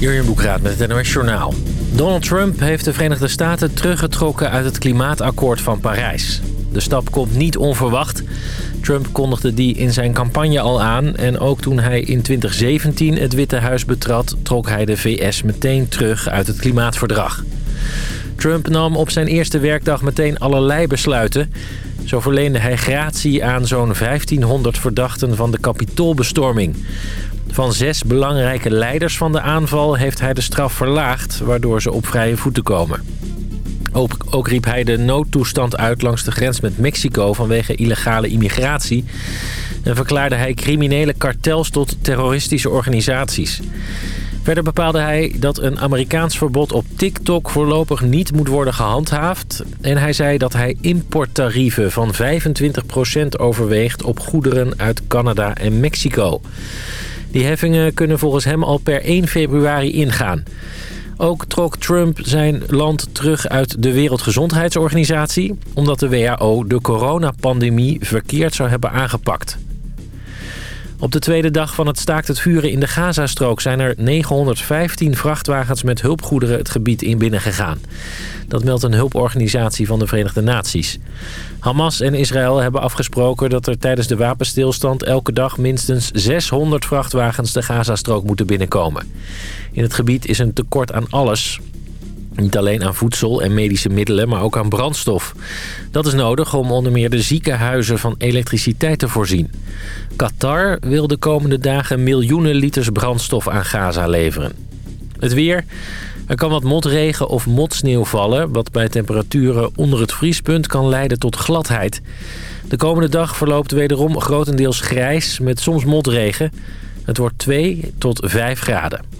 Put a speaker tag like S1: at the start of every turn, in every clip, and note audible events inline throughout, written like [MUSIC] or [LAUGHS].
S1: Jurjen Boekraat met het NOS Journaal. Donald Trump heeft de Verenigde Staten teruggetrokken uit het klimaatakkoord van Parijs. De stap komt niet onverwacht. Trump kondigde die in zijn campagne al aan... en ook toen hij in 2017 het Witte Huis betrad... trok hij de VS meteen terug uit het klimaatverdrag. Trump nam op zijn eerste werkdag meteen allerlei besluiten. Zo verleende hij gratie aan zo'n 1500 verdachten van de kapitoolbestorming. Van zes belangrijke leiders van de aanval heeft hij de straf verlaagd... waardoor ze op vrije voeten komen. Ook, riep hij de noodtoestand uit langs de grens met Mexico vanwege illegale immigratie. En verklaarde hij criminele kartels tot terroristische organisaties. Verder bepaalde hij dat een Amerikaans verbod op TikTok voorlopig niet moet worden gehandhaafd. En hij zei dat hij importtarieven van 25% overweegt op goederen uit Canada en Mexico. Die heffingen kunnen volgens hem al per 1 februari ingaan. Ook trok Trump zijn land terug uit de Wereldgezondheidsorganisatie... omdat de WHO de coronapandemie verkeerd zou hebben aangepakt. Op de tweede dag van het staakt het vuren in de Gazastrook... zijn er 915 vrachtwagens met hulpgoederen het gebied in binnengegaan. Dat meldt een hulporganisatie van de Verenigde Naties. Hamas en Israël hebben afgesproken dat er tijdens de wapenstilstand... elke dag minstens 600 vrachtwagens de Gazastrook moeten binnenkomen. In het gebied is een tekort aan alles... Niet alleen aan voedsel en medische middelen, maar ook aan brandstof. Dat is nodig om onder meer de ziekenhuizen van elektriciteit te voorzien. Qatar wil de komende dagen miljoenen liters brandstof aan Gaza leveren. Het weer. Er kan wat motregen of motsneeuw vallen... wat bij temperaturen onder het vriespunt kan leiden tot gladheid. De komende dag verloopt wederom grotendeels grijs met soms motregen. Het wordt 2 tot 5 graden.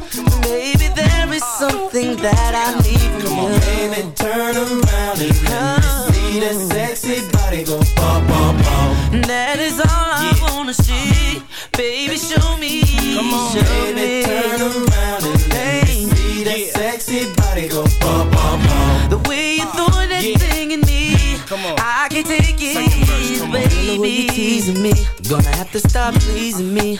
S2: Maybe there is something that I need from
S3: Come on, baby, turn around and let me see that sexy body go bum, bum, bum.
S2: That is all I wanna see. Baby, show me.
S3: Come on,
S2: show
S3: baby,
S2: me.
S3: turn around and let me see that yeah. sexy body go bum, bum, bum.
S2: The way you're throwing that yeah. thing in me.
S3: Come on.
S2: I can't take it, verse, baby. The way you're teasing me. Gonna have to stop pleasing me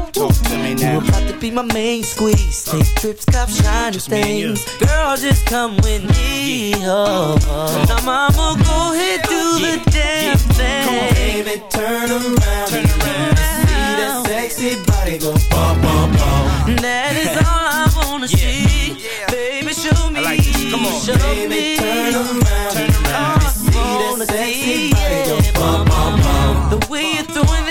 S4: Talk to me now.
S2: You about to be my main squeeze. Take trips, cop shiny things. Girl, just come with me. Oh, oh. Now, mama, go ahead, do yeah. the damn yeah. thing.
S3: Come on, baby, turn around. Turn around. See that sexy body go bum, bum, bum.
S2: That is all I wanna yeah. see. Baby, show me.
S4: Like. Come on,
S2: show
S3: baby,
S2: me.
S3: turn around. Turn around. See that sexy body go bum, bum, bum.
S2: The way you're throwing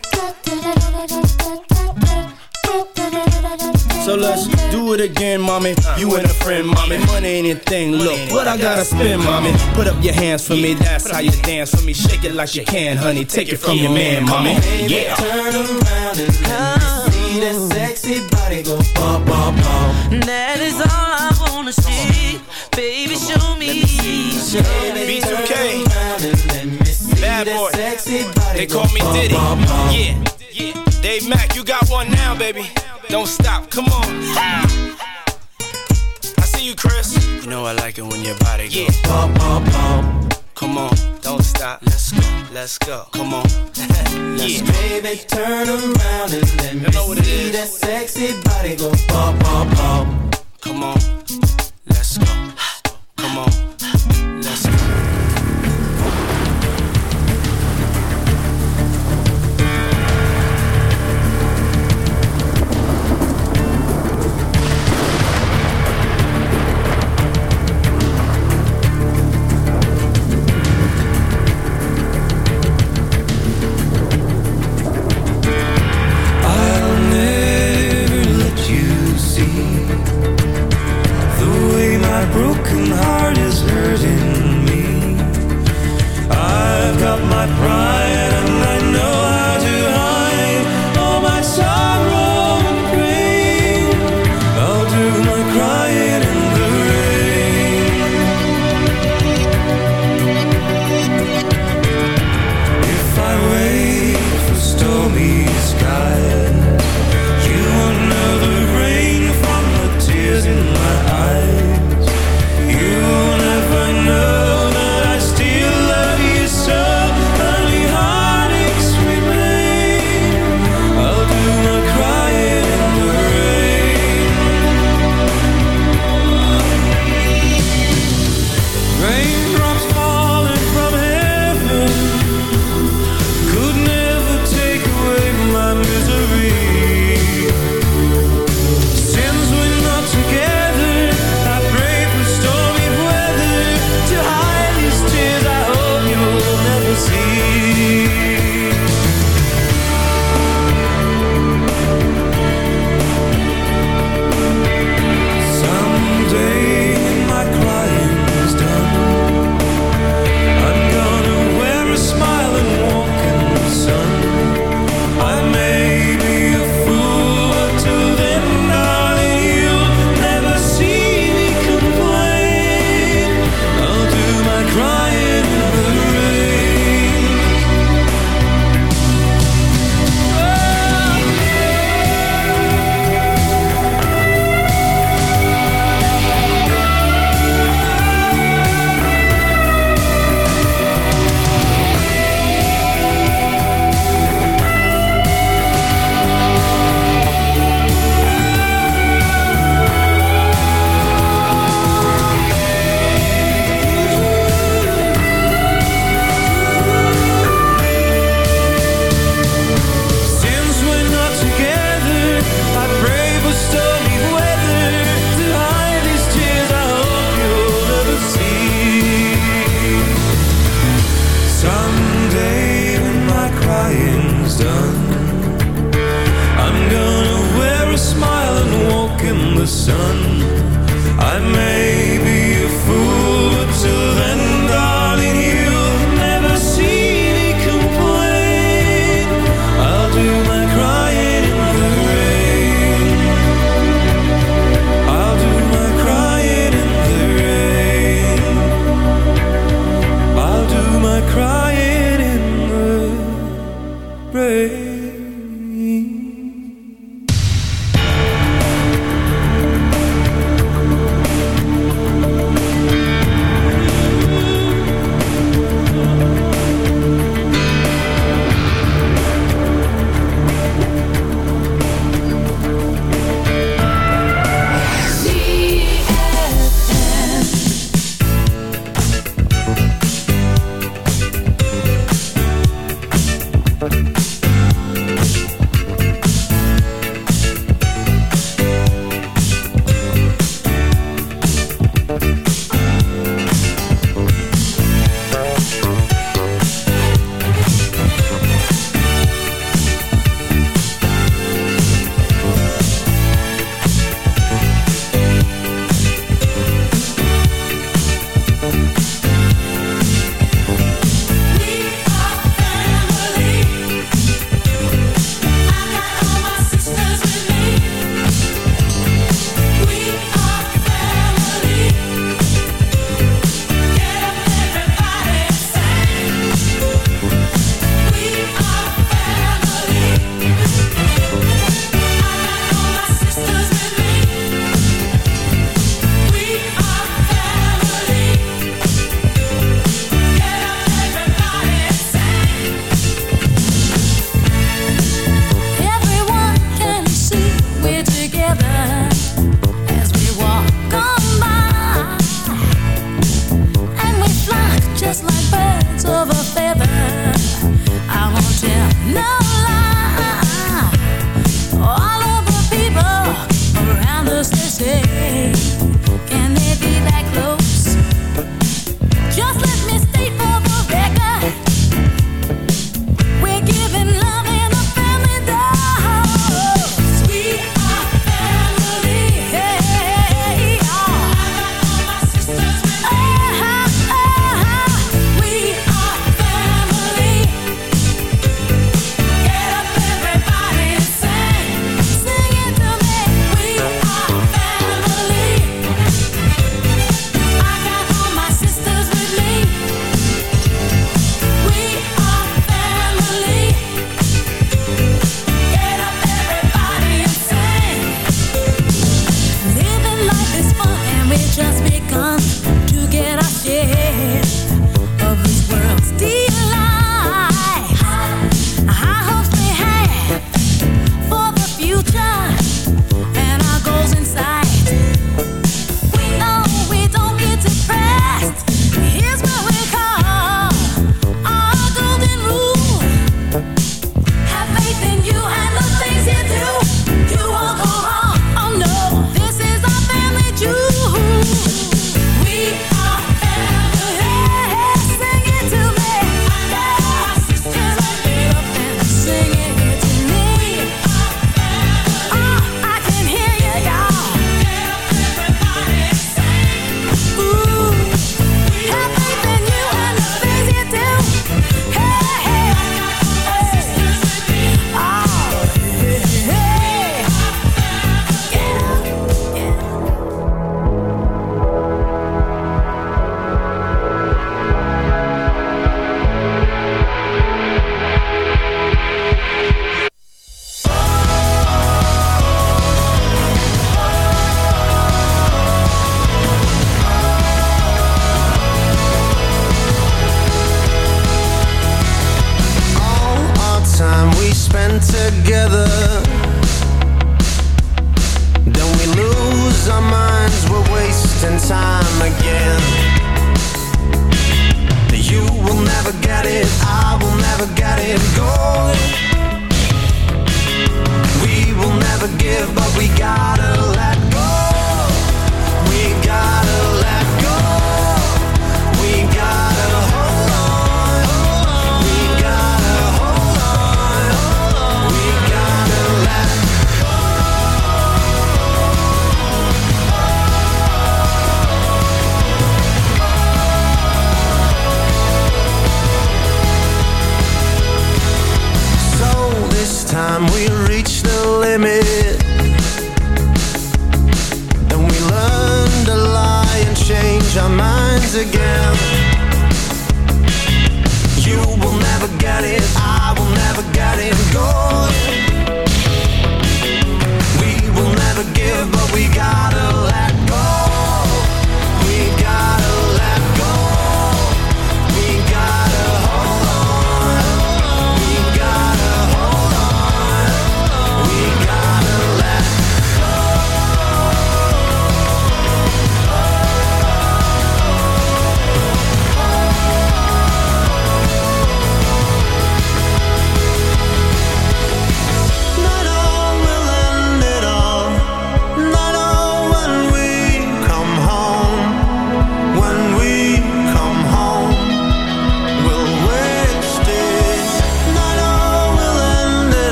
S3: So let's do it again, mommy. You and a friend, mommy. Money ain't a thing. Look, what I gotta spend, mommy. Put up your hands for me. That's how you dance for me. Shake it like you can, honey. Take it from your man, mommy. Yeah. Turn around and see that sexy body go bum, bum, bum.
S4: They call me Diddy. Yeah. Yeah. Dave Mack, you got one now, baby. Don't stop, come on. I see you, Chris. You know I like it when your body goes. Yeah.
S3: Bum, bum, bum.
S4: Come on, don't stop. Let's go, let's go. Come on. [LAUGHS]
S3: yeah. Baby, turn around and let me know what see is. that sexy body go bum, bum, bum.
S4: Come on, let's go. Come on,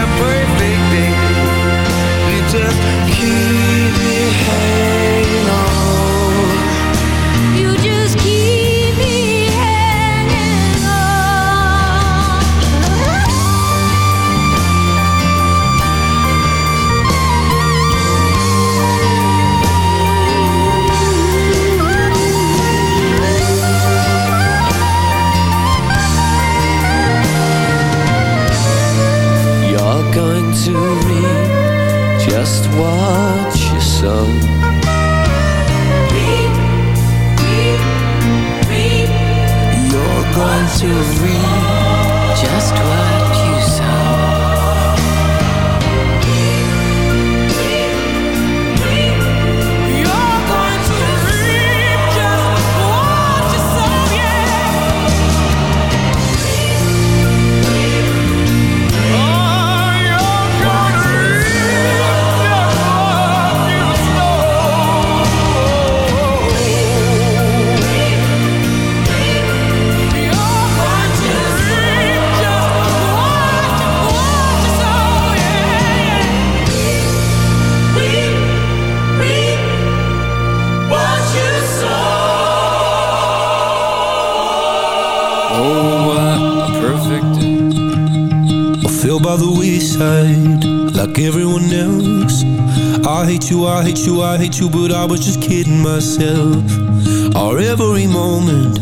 S5: perfect day.
S6: You
S5: just keep me high. myself. Or every moment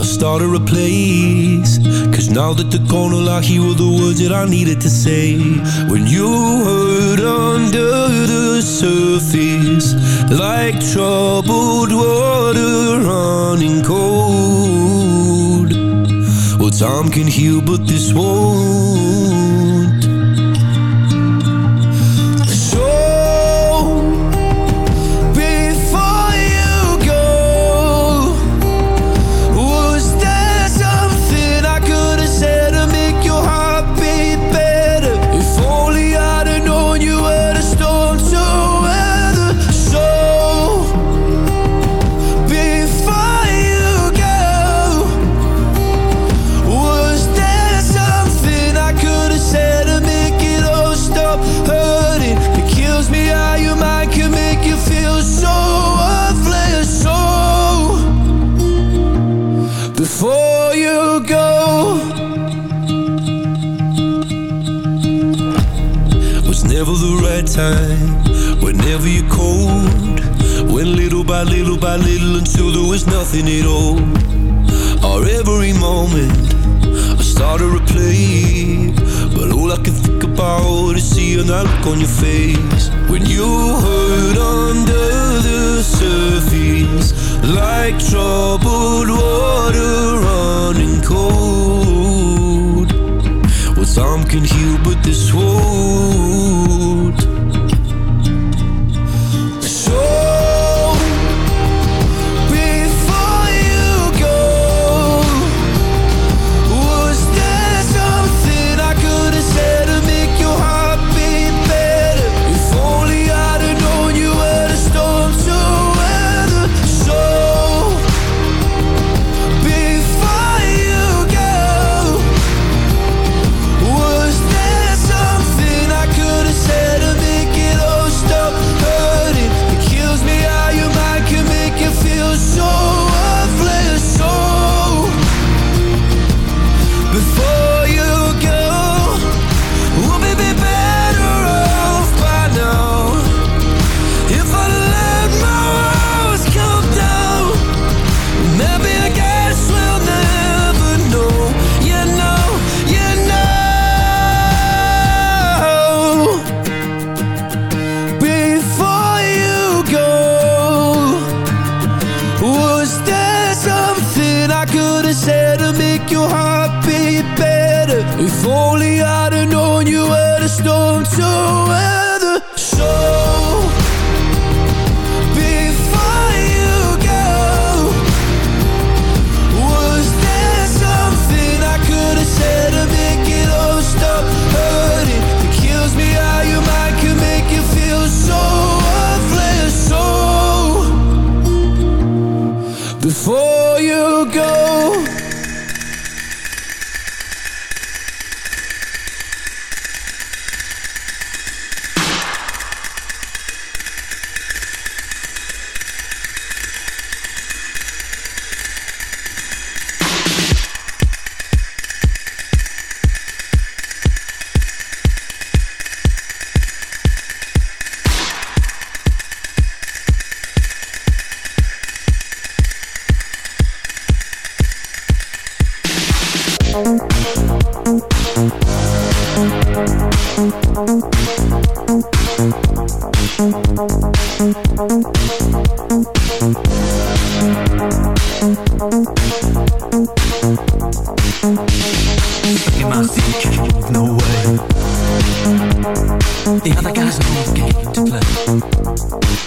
S5: I start to replace Cause now that the corner lock Here were the words that I needed to say. When you hurt under the surface Like troubled water running cold. Well time can heal but this won't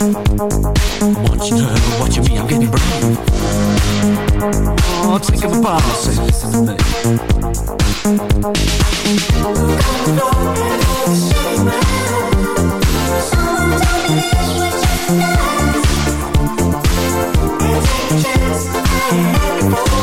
S5: Want you to watch me,
S6: I'm getting brave. Oh, take a pause and listen to me. Someone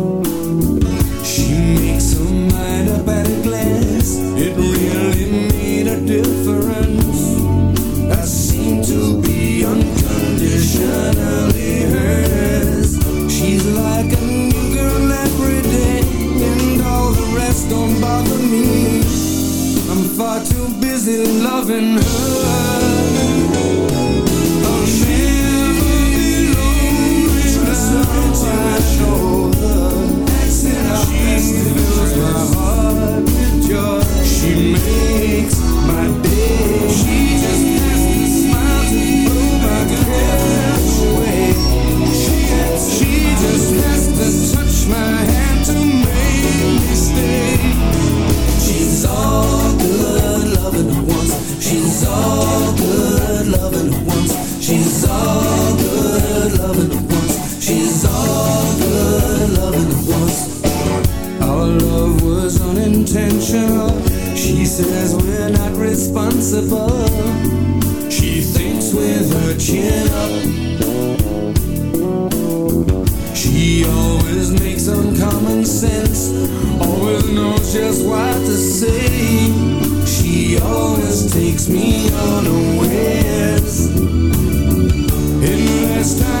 S6: possible. She thinks with her chin up. She always makes uncommon sense, always knows just what to say. She always takes me unawares. In less time.